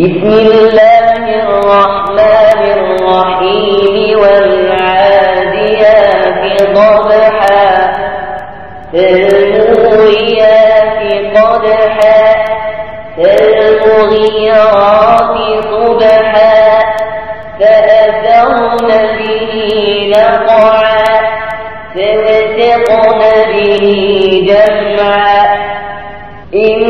بسم الله الرحمن الرحيم والعاديات ضبحا فالموريات قدحا فالمغيرات صبحا فأثرن به نقعا فوسقن به جمعا إن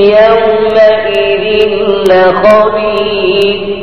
يومئذ لخبير